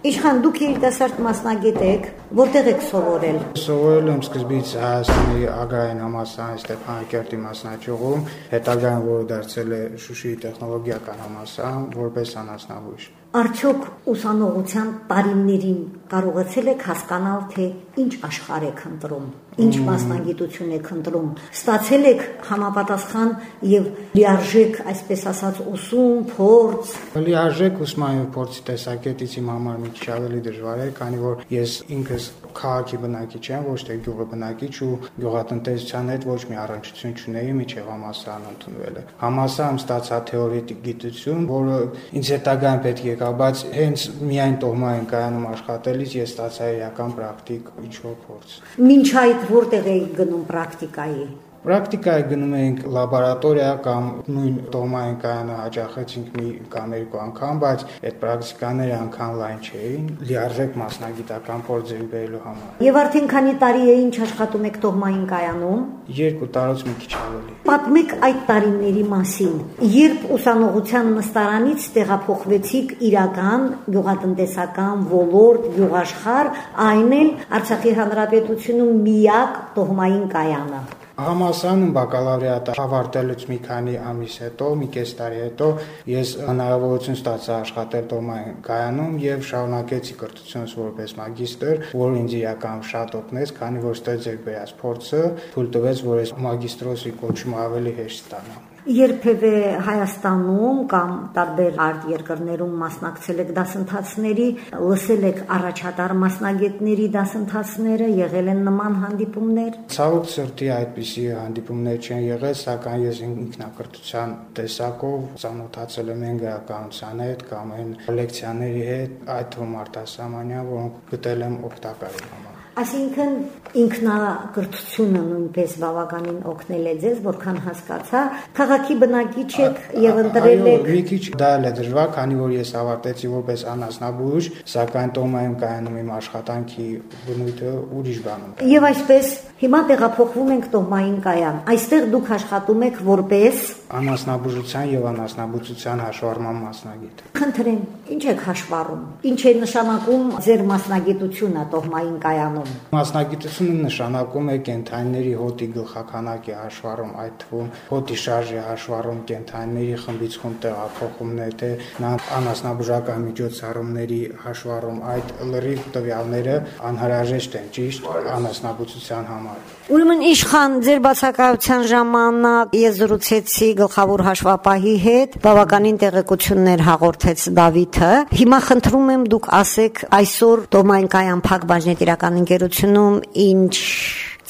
Իշխան դուք երիտասարդ մասնագետ եք, որտեղ եք սովորել։ Սովորել եմ սկզբից Հայաստանի Ագրարային համալսարանի Ստեփանակերտի մասնաճյուղում, հետագայում որը դարձել է Շուշիի տեխնոլոգիական համալսարան որպես անասնաբույժ։ Արդյոք ուսանողության տարիներին կարողացել եք հասկանալ, թե ինչ աշխարհ եք ընտրում, ինչ մասնագիտություն եք ընտրում, ստացել եք համապատասխան եւ լիարժեք, այսպես ասած, ուսում, փորձ։ Լիարժեք ուսման եւ փորձի տեսակետից իմ համար մի քիչ ավելի դժվար է, քանի որ ես ինքս քաղաքի բնակիչ եմ, ոչ թե գյուղի բնակիչ ու գյուղատնտեսության հետ ոչ մի առնչություն չունեի միջև համասարան ընդունվելը։ Համասարում ստացա թեորետիկ գիտություն, որը ինձ հետագայում պետք է եկա, բայց հենց միայն տոհմային կայանում աշխատելիս ես ստացա իրական պրակտիկ ինչ-որ փորձ։ Մինչ այդ որտեղ էի գնում պրակտիկայի։ Պրակտիկայի գնում էինք լաբորատորիա կամ նույն տոհմային կայանը հաճախեցինք մի կամ երկու անգամ, բայց այդ պրակտիկաները անգամ լայն չէին, լիարժեք մասնագիտական փորձ ձեռք բերելու համար։ Եվ արդեն քանի տարի է ինչ աշխատում եք տոհմային կայանում։ Երկու տարուց մի քիչ ավելի։ Պատմեք այդ տարիների մասին։ Երբ ուսանողության նստարանից տեղափոխվեցիք իրական գյուղատնտեսական ոլորտ, գյուղաշխար, այն էլ Արցախի հանրապետությունում միակ տոհմային կայանը համասանում բակալավրիատը ավարտելուց մի քանի ամիս հետո, մի կես տարի հետո ես հնարավորություն ստացա աշխատել Տոմային կայանում եւ շարունակեցի կրթությունս որպես մագիստր, որը ինձ իրական շատ օգնեց, քանի որ ստեղծել բերած փորձը թույլ տվեց, որ ես մագիստրոսի կոչումը ավելի հեշտ ստանամ երբևէ Հայաստանում կամ տարբեր արտ երկրներում մասնակցել եք դասընթացների, լսել եք առաջատար մասնագետների դասընթացները, եղել են նման հանդիպումներ։ Ցավոք սրտի այդպիսի հանդիպումներ չեն եղել, սակայն ես ինքնակրթության տեսակով ծանոթացել եմ են գրականության հետ կամ են լեկցիաների հետ, այդ թվում արտասահմանյան, որոնք գտել եմ օգտակար համար։ Այսինքն ինքնակրթությունը նույնպես բավականին օգնել է ձեզ, որքան հասկացա, քաղաքի բնակիչ եք եւ ընտրել եք։ Մի քիչ դա էլ է դժվար, քանի որ ես ավարտեցի որպես անասնաբույժ, սակայն տոմայում կայանում իմ աշխատանքի բնույթը ուրիշ բան է։ Եվ այսպես հիմա տեղափոխվում ենք տոմային կայան։ Այստեղ դուք աշխատում եք որպես անասնաբուժության եւ անասնաբուծության հաշվառման մասնագետ։ Խնդրեմ, ինչ եք հաշվառում։ Ինչ է նշանակում ձեր մասնագիտությունը տոհմային կայանում։ Մասնագիտությունը նշանակում է կենթանիների հոտի գլխականակի հաշվառում, այդ թվում հոտի շարժի հաշվառում, կենթանիների խմբից խումբ տեղափոխումներ, թե նա անասնաբուժական միջոցառումների հաշվառում, այդ լրիվ տվյալները անհրաժեշտ են ճիշտ անասնաբուծության համար։ Ուրեմն իշխան ձեր բացակայության ժամանակ ես զրուցեցի գլխավոր հաշվապահի հետ, բավականին տեղեկություններ հաղորդեց Դավիթը։ Հիմա խնդրում եմ դուք ասեք այսօր Դոմայն կայան Փակ բաժնետիրական ընկերությունում ինչ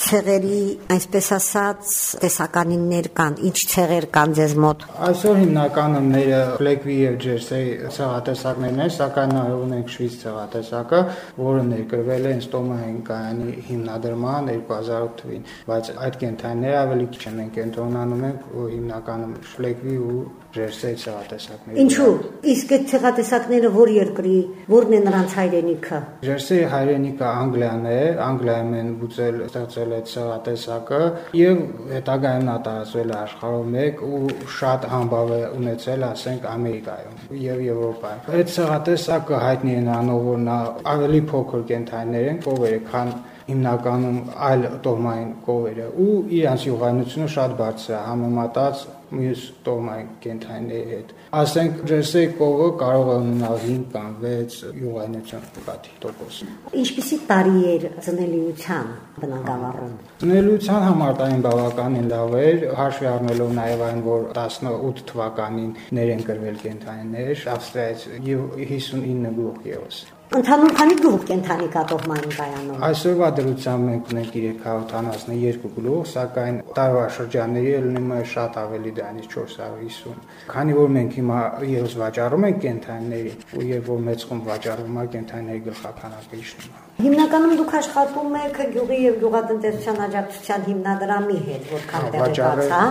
ցեղերի, այսպես ասած, տեսականիններ կան, ինչ ցեղեր կան ձեզ մոտ։ Այսօր հիմնականը մեր Black-View եւ Jersey ցեղատեսակներն են, սակայն նաև ունենք շվից ցեղատեսակը, որը ներկրվել է Ստոմային կայանի հիմնադրման 2008 թվին, բայց այդ կենթանիները ավելի քիչ են, կենտրոնանում ենք հիմնականում Black-View ու Jersey ցեղատեսակները։ Ինչու։ Իսկ այդ ցեղատեսակները որ երկրի, որն է նրանց հայրենիքը։ Jersey հայրենիքը Անգլիան է, Անգլիայում են բուծել, ստեղծել այդ ցեղատեսակը եւ հետագայում նա տարածվել է աշխարհում մեկ ու շատ համբավ է ունեցել, ասենք Ամերիկայում եւ Եվրոպայում։ Այդ ցեղատեսակը հայտնի է նրանով, որ նա ավելի փոքր կենթանիներ են, կովերը, քան հիմնականում այլ տոհմային կովերը ու իրանց յուղայնությունը շատ բարձր է համեմատած մյուս տոհմային կենթանիների հետ։ Ասենք ջերսեի կովը կարող է ունենալ 5 կամ 6 յուղայնություն պատի տոկոս։ Ինչպիսի տարի էր ծնելիության բնակավարում։ Ծնելիության համարտային բավականին լավ էր, հաշվի առնելով նաև այն, որ 18 թվականին ներեն կրվել կենթանիներ Ավստրիայից եւ 59 գլուխ եւս։ Ընդհանուր քանի գլուխ կենթանի կա տոհմային կայանում։ Այսօրվա դրությամբ մենք ունենք 372 գլուխ, սակայն տարվա շրջանների ելնում է շատ ավելի դրանից 450։ Քանի որ մենք հիմա եւս վաճառում ենք կենթանիների, ու երբ որ մեծ խումբ վաճառվում է կենթանիների գլխականակը իջնում է։ Հիմնականում դուք աշխատում եք գյուղի եւ գյուղատնտեսության աջակցության հիմնադրամի հետ, որքան տեղեկաց, հա։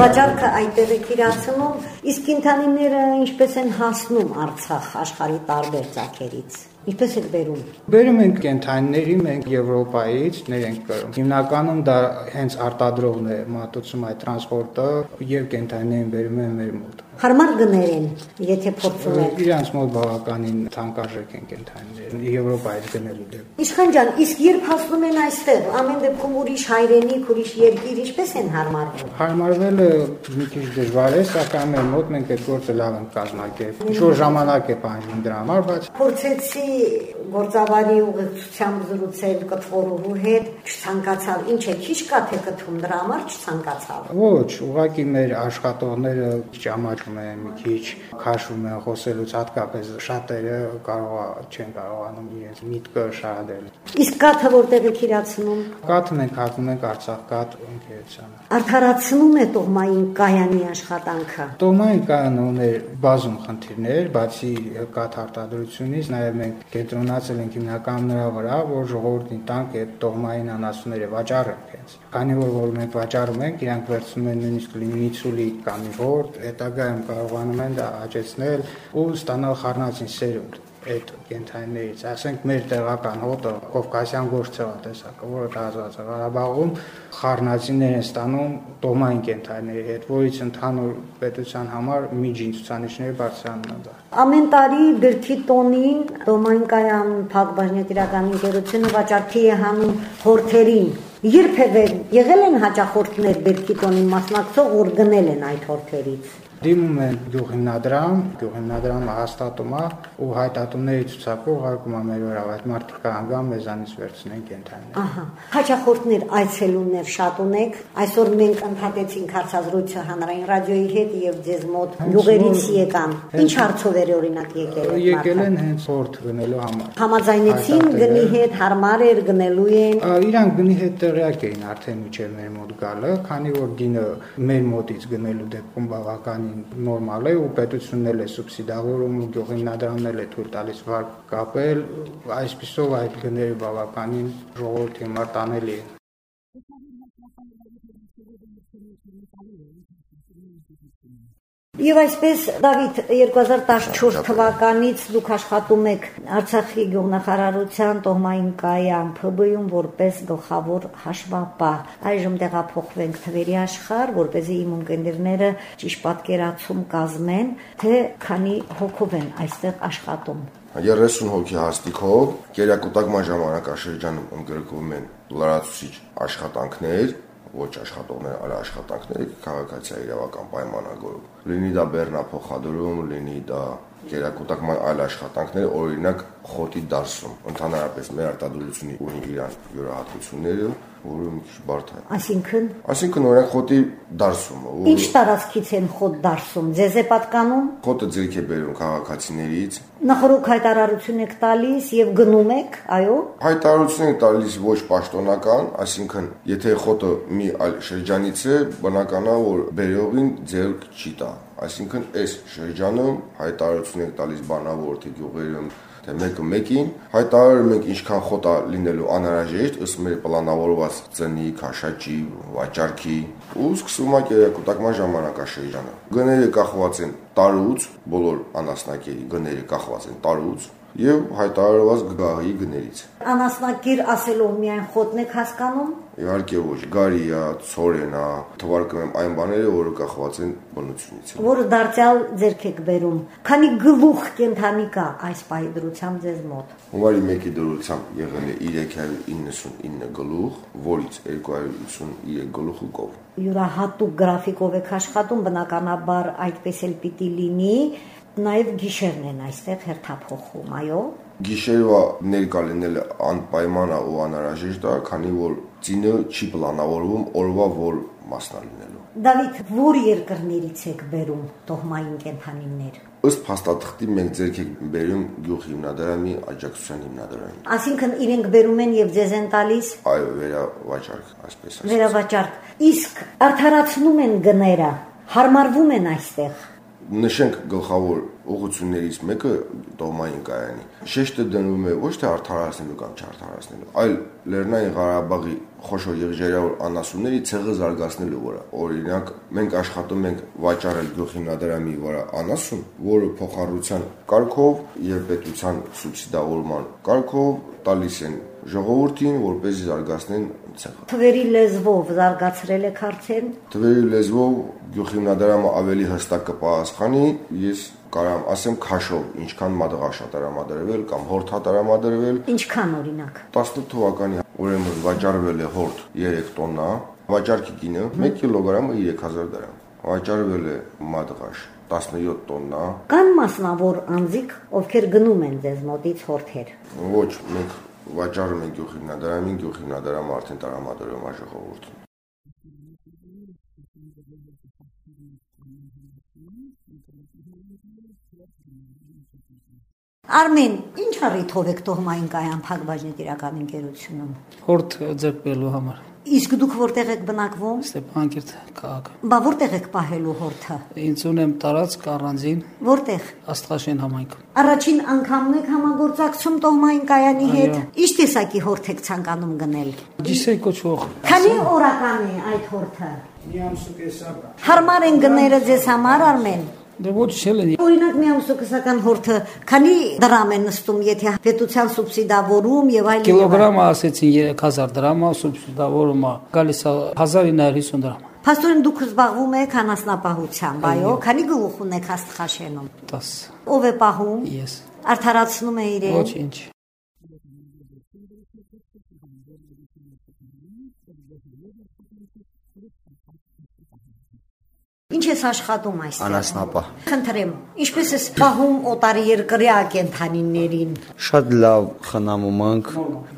Վաճառքը այդտեղ է իրացնում, իսկ կենթանիները ինչպես են հասնում Արցախ աշխարհի տարբեր ցակերից։ Ինչպես եք բերում։ Բերում ենք կենթանիների, մենք Եվրոպայից ներ ենք կրում։ Հիմնականում դա հենց արտադրողն է մատուցում այդ տրանսպորտը եւ կենթանիներին բերում են մեր մոտ։ Հարմար գներ են, եթե փորձում եք։ Իրանց մոտ բավականին թանկարժեք են կենթանիները Եվրոպայից գնելու դեպքում։ Իշխան ջան, իսկ երբ հասնում են այստեղ, ամեն դեպքում ուրիշ հայրենիք, ուրիշ երկիր, ինչպես են հարմարվում։ Հարմարվելը մի քիչ դժվար է, սակայն մեր մոտ մենք այդ գործը լավ ենք կազմակերպել։ Ինչ-որ ժամանակ է պահանջում դրա համար, բայց փորձեցի գործավարի ուղեկցությամբ զրուցել կթվորուհու հետ, չցանկացավ, ինչ է քիչ կա թե կթում դրա համար չցանկացավ։ Ոչ, ուղղակի մեր աշխատողները ճամաչում են մի քիչ, քաշում են խոսելուց հատկապես շատերը կարող չեն կարողանում իրենց միտքը շարադել։ Իսկ կաթը որտեղ եք իրացնում։ Կաթը մենք հատում ենք Արցախ կաթ ընկերությանը։ Արդարացնում է տոհմային կայանի աշխատանքը։ Տոհմային կայանը ուներ բազում խնդիրներ, բացի կաթ արտադրությունից, նաև մենք կենտրոնացել ենք հիմնականում նրա վրա, որ ժողովրդին տանք այդ տոհմային անասունները վաճառենք հենց։ Քանի որ որ մենք վաճառում ենք, իրանք վերցնում են նույնիսկ լիմիցուլի կամ որտ, հետագայում կարողանում են դա աճեցնել ու ստանալ խառնածին սերունդ այդ կենթանիներից, ասենք մեր տեղական հոտը Կովկասյան գորշ ցեղատեսակը, որը տարածված է Ղարաբաղում, խառնածիներ են ստանում տոմային կենթանիների հետ, որից ընդհանուր պետության համար միջին ցուցանիշները բարձրանում են։ Ամեն տարի գրքի տոնին տոմային կայան փակbaşնետիրական ընկերությունը վաճառքի է հանում հորթերին Երբևէ եղել են հաճախորդներ Բերքի տոնին մասնակցող, որ գնել են այդ հորթերից դիմում են գյուղհիմնադրամ, գյուղհիմնադրամը հաստատում է ու հայտատումների ցուցակով հարկում է մեր վրա այդ մարդիկը անգամ մեզանից վերցնեն կենթանիներ։ Ահա։ Հաճախորդներ այցելուններ շատ ունեք։ Այսօր մենք ընդհատեցինք հարցազրույցը հանրային ռադիոյի հետ եւ ձեզ մոտ գյուղերից եկան։ Ինչ հարցով էր օրինակ եկել Եկել են հենց հորթ գնելու համար։ Համաձայնեցին գնի հետ հարմար էր գնելու են։ Իրանք գնի հետ տեղյակ էին արդեն միջև մեր մոտ գալը, քանի որ գինը մեր մոտից գնելու դեպքում բավականին նորմալ է ու պետությունն էլ է սուբսիդավորում ու գյուղինադրամն էլ է թույլ տալիս վար կապել, այսպիսով այդ գները բավականին ժողովրդի համար տանելի է։ Եվ այսպես Դավիթ 2014 թվականից դուք աշխատում եք Արցախի գյուղնախարարության Տոհմային կայան ՓԲ-ում որպես գլխավոր հաշվապահ։ Այժմ տեղափոխվենք Թվերի աշխարհ, որ เป զի իմ ընկերները ճիշտ պատկերացում կազմեն, թե քանի հոգով են այստեղ աշխատում։ 30 հոգի հաստիկով կերակուտակման ժամանակաշրջանում ընդգրկվում են լրացուցիչ աշխատանքներ, ոչ աշխատողներ, այլ աշխատանքներ քաղաքացիա իրավական պայմանագրում լինի դա բեռնափոխադրում, լինի դա գերակուտակման այլ աշխատանքներ, օրինակ խոտի դարսում։ Ընդհանրապես մեր արտադրությունը ունի իրան յուրահատկությունները, որը մի քիչ բարդ է։ Այսինքն, այսինքն օրինակ խոտի դարսումը։ Ինչ տարածքից են խոտ դարսում։ Ձեզ է պատկանում։ Խոտը ձերք է բերում քաղաքացիներից։ Նախորդ հայտարարություն եք տալիս եւ գնում եք, այո։ Հայտարարություն եք տալիս ոչ պաշտոնական, այսինքն եթե խոտը մի այլ շրջանից է, բնական է որ բերողին ձերք չի տա Այսինքն այս շրջանում հայտարարություն ենք տալիս բանավոր թե գյուղերում թե մեկը մեկին հայտարարում ենք ինչքան խոտա լինելու անհրաժեշտ ըստ մեր պլանավորված ծնի, քաշաճի, վաճառքի ու սկսում է կերակուտակման ժամանակաշրջանը։ Գները կախված են տարուց, բոլոր անասնակերի գները կախված են տարուց, եւ հայտարարված գաղի գներից։ Անասնակիր ասելով միայն խոտն եք հասկանում։ Իհարկե ոչ, գարիա, ծորենա, թվարկում եմ այն բաները, որը կախված են բնությունից։ Որը դարձյալ ձերք եք բերում։ Քանի գլուխ կենթանի կա այս պահի դրությամբ ձեզ մոտ։ Հունվարի 1-ի դրությամբ եղել է 399 գլուխ, որից 253 գլուխը կով։ Յուրահատուկ գրաֆիկով եք աշխատում, բնականաբար այդպես էլ պիտի լինի, նաև գիշերն են այստեղ հերթափոխում, այո։ Գիշերվա ներկա լինելը անպայման է ու անհրաժեշտ է, քանի որ ծինը չի պլանավորվում օրվա որ մասնա լինելու։ Դավիթ, որ երկրներից եք բերում տոհմային կենթանիներ։ Ըստ փաստաթղթի մենք ձերք ենք բերում գյուղ հիմնադրամի աջակցության հիմնադրամի։ Այսինքն իրենք բերում են եւ ձեզ են տալիս Այո, վերավաճառք, այսպես ասած։ վերավաճառք։ Իսկ արդարացնում են գները, հարմարվում են այստեղ։ Նշենք գլխավոր ուղություններից մեկը Տոմային կայանի։ Շեշտը դնում է ոչ թե արդարացնելու կամ չարդարացնելու, այլ Լեռնային Ղարաբաղի խոշոր եղջերավոր անասունների ցեղը զարգացնելու վրա։ Օրինակ, մենք աշխատում ենք վաճառել գյուղհիմնադրամի վրա անասուն, որը փոխառության կարգով եւ պետության սուբսիդավորման կարգով տալիս են ժողովրդին, որպեսզի զարգացնեն ցեղը։ Թվերի լեզվով զարգացրել եք արդեն։ Թվերի լեզվով գյուղհիմնադրամը ավելի հստակ կպահասխանի, ես կարամ ասեմ քաշով, ինչքան մադղաշատ արամադրվել կամ հորթ հատարամադրվել։ Ինչքան օրինակ։ 18 թվականի ուրեմն վաճառվել է հորթ 3 տոննա, վաճառքի գինը 1 կիլոգրամը 3000 դրամ։ Վաճառվել է մադղաշ 17 տոննա։ Կան մասնավոր անձիկ, ովքեր գնում են ձեզ մոտից հորթեր։ Ոչ, մենք վաճառում ենք գյուղհիմնադրամին, գյուղհիմնադրամը արդեն տարամադրում է ժողովրդին։ Արմեն, ինչ առիթով եք տոհմային կայան փակbaşնետիրական ընկերությունում։ Հորդ ձեռք բերելու համար։ Իսկ դուք որտեղ եք բնակվում։ Ստեփանակերտ քաղաք։ Բա որտեղ եք պահելու հորթը։ Ինձ ունեմ տարածք առանձին Որտեղ։ Աստղաշեն համայնք։ Առաջին անգամն եք համագործակցում տոհմային կայանի հետ։ Ինչ տեսակի հորթ եք ցանկանում գնել։ Ջիսեյ կոչվող։ Քանի օրական է այդ հորթը։ Մի ամսու կեսակ է։ Հարմար են գները ձեզ համար Արմեն։ Դե ոչ չել են։ Օրինակ մի ամսոկսական հորթը քանի դրամ է նստում, եթե պետության սուբսիդավորում եւ այլ Կիլոգրամը ասեցին 3000 դրամ, սուբսիդավորումը գալիս է 1950 դրամ։ Փաստորեն դուք զբաղվում եք անասնապահությամբ, այո, քանի գլուխ ունեք աստղաշենում։ 10։ Ով է պահում։ Ես։ Արդարացնում է իրեն։ Ոչինչ։ Ինչ ես աշխատում այստեղ։ Անասնապահ։ Խնդրեմ, ինչպես ես պահում օտարի երկրյա կենթանիներին։ Շատ լավ խնամում ենք,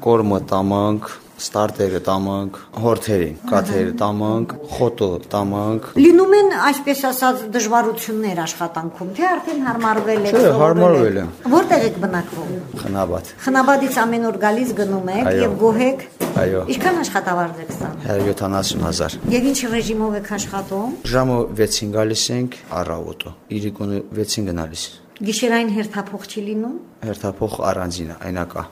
կորմը տամանք, ստարտերը տամանք, հորթերին, կաթերը տամանք, խոտը տամանք։ Լինում են, այսպես ասած, դժվարություններ աշխատանքում, թե արդեն հարմարվել եք։ Չէ, հարմարվել եմ։ Որտեղ եք բնակվում։ Խնաբատ։ Խնաբադից ամեն օր գալիս գնում եք եւ գոհեք։ Այո։ Ինչքան աշխատավարձ եք ստանում։ 170000։ Եվ ինչ ռեժիմով եք աշխատում։ Ժամը 6-ին գալիս ենք առավոտը։ Իրիկունը 6-ին գնալիս։ Գիշերային հերթափոխ չի լինում։ Հերթափոխ առանձին է, այնա կա։